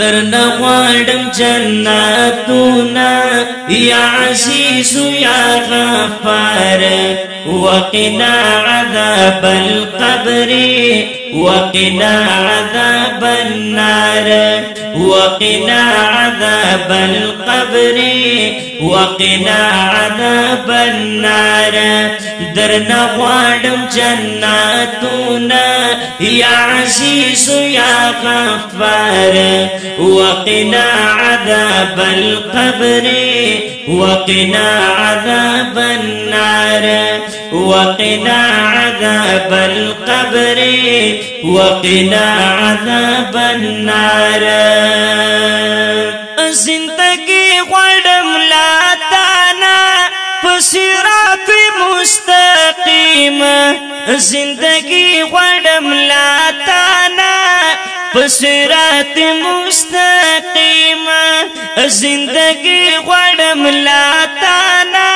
در نغوارم جناتنا يا عزيز يا غفار وقنا عذاب القبر وقنا عذاب النار وقنا عذاب القبر وقنا عذاب النار درنا غوانم جناتنا يا عزيز يا غفار وقنا عذاب القبر وقنا عذاب النار وقنا عذاب القبر وقنا عذاب النار. زندگی زندگی غړم لا تانا پسرات مستقیم. زندگی غړم لا تانا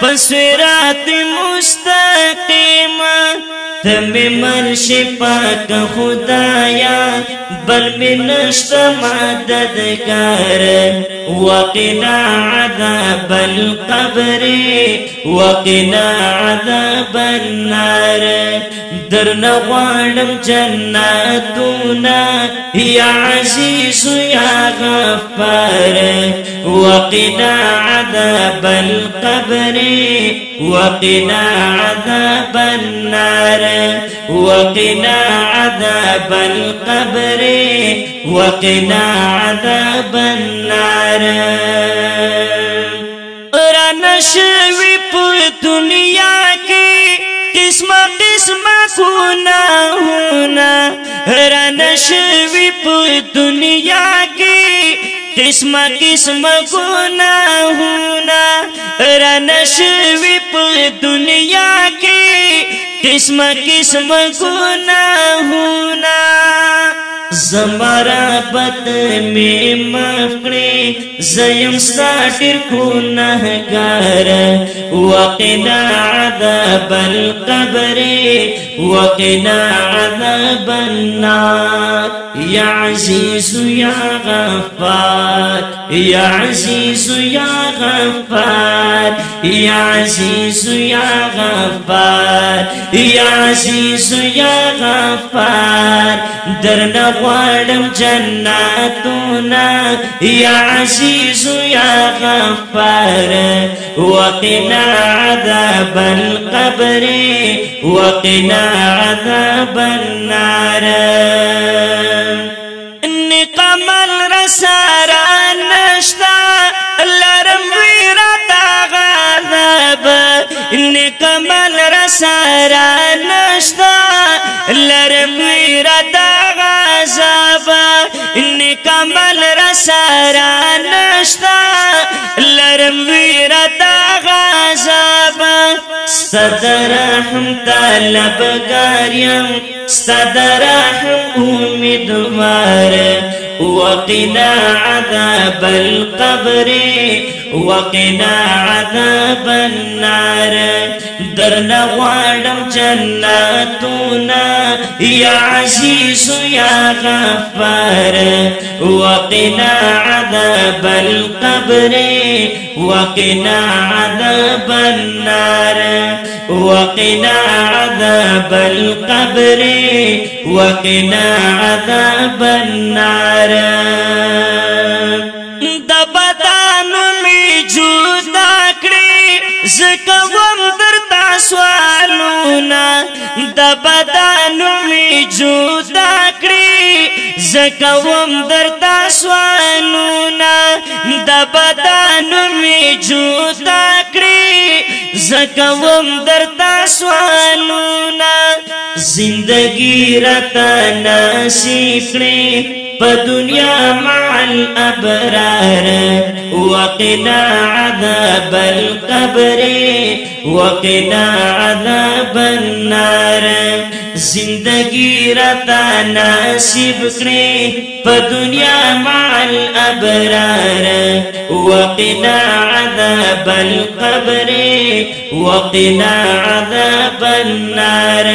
پسرات مستقیم تمی مرشی پاک خدایا بل می نشت مددگار. وقنا عذاب القبر وقنا عذاب النار. در نغوانم جناتنا يا عزيز يا غفار. وقنا عذاب القبر وقنا عذاب النار وقنا عذاب القبر وقنا عذاب النار. رنشوي په دنیا کې قسم قسم گناہونا. رنشوي په دنیا کې قسم قسم گناہونا. رنشوی په دنیا کې قسم قسم گناہونا زمرا بد می مفکړي زیم ساتر ګناهګار. وقنا عذاب القبر وقنا عذاب النار. يا عزيز يا غفار. يا عزيز يا غفار. يا عزيز يا غفار. يا عزيز يا غفار. درنا غوارم جناتنا. يا عزيز يا غفار. وقنا عذاب القبر. وقنا عذاب النار. نقمل رسارا نشتا لرم ویرتا غذاب نقمل رسارا نشتا لرم ویرتا غذاب نقمل رسارا صدر رحم طلب گاریم صدر رحم امیدوار وقنا عذاب القبر وقنا عذاب النار. درنا غوانم جناتنا يا عزيز يا غفار. وقنا عذاب القبر وقنا عذاب النار. وقنا عذاب القبر وقنا عذاب النار. دبدانو می جودا کړی زکوم درتا سوالونا دبدانو می جودا کړی زکوم درتا سوالونا دبدانو می جودا زکوم درتا سوالونا زندگی رتا نصیب کړی په دنیا مع الابرار وقنا عذاب القبر. وقنا عذاب النار. زندگی رتا نصیب کړې په دنیا مع الابرار وقنا عذاب القبر وقنا عذاب النار.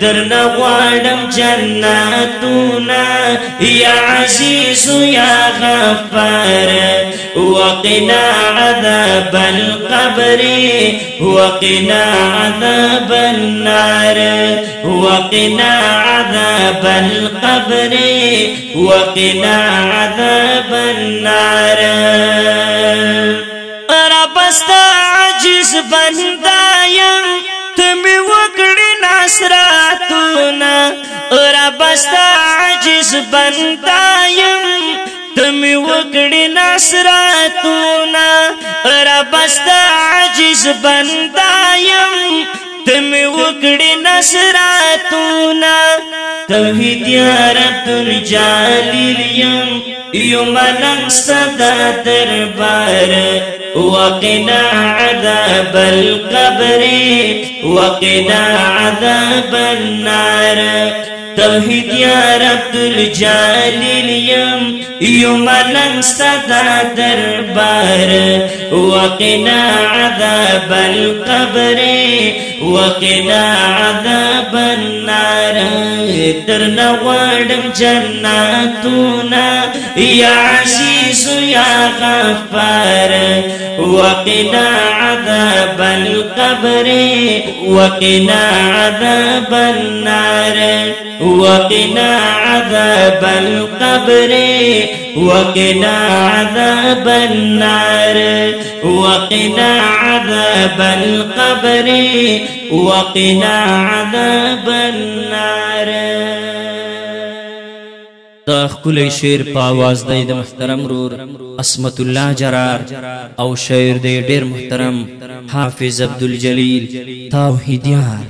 درنا غواړم جناتنا یا عزیز یا غفار. وقنا عذاب القبر وقنا عذاب النار وقنا عذاب القبر وقنا عذاب النار. رب استا عجز بندایم تمی وکړی نصراتونه رب استا عجز بندایم تمی وکڑی نصراتونا ربستا عجز بندایم تمی وکڑی نصراتونا توحید یا رب الجالیلیم یو ملنگ صدا دربار، وقنا عذاب القبر، وقنا عذاب النار۔ توحید یا رب الجلیل یم یوم صدا دربار وقنا عذاب القبر وقنا عذاب درنا غړم جناتنا. یا عزیز یا غفار وقنا عذاب القبر وقنا عذاب النار وقنا عذاب القبر وقنا عذاب النار وقنا عذاب القبر وقنا عذاب دا خپل شعر په आवाज د محترم رور اسمت الله جرار او شعر د ډیر محترم حافظ عبد الجلیل توحیدیار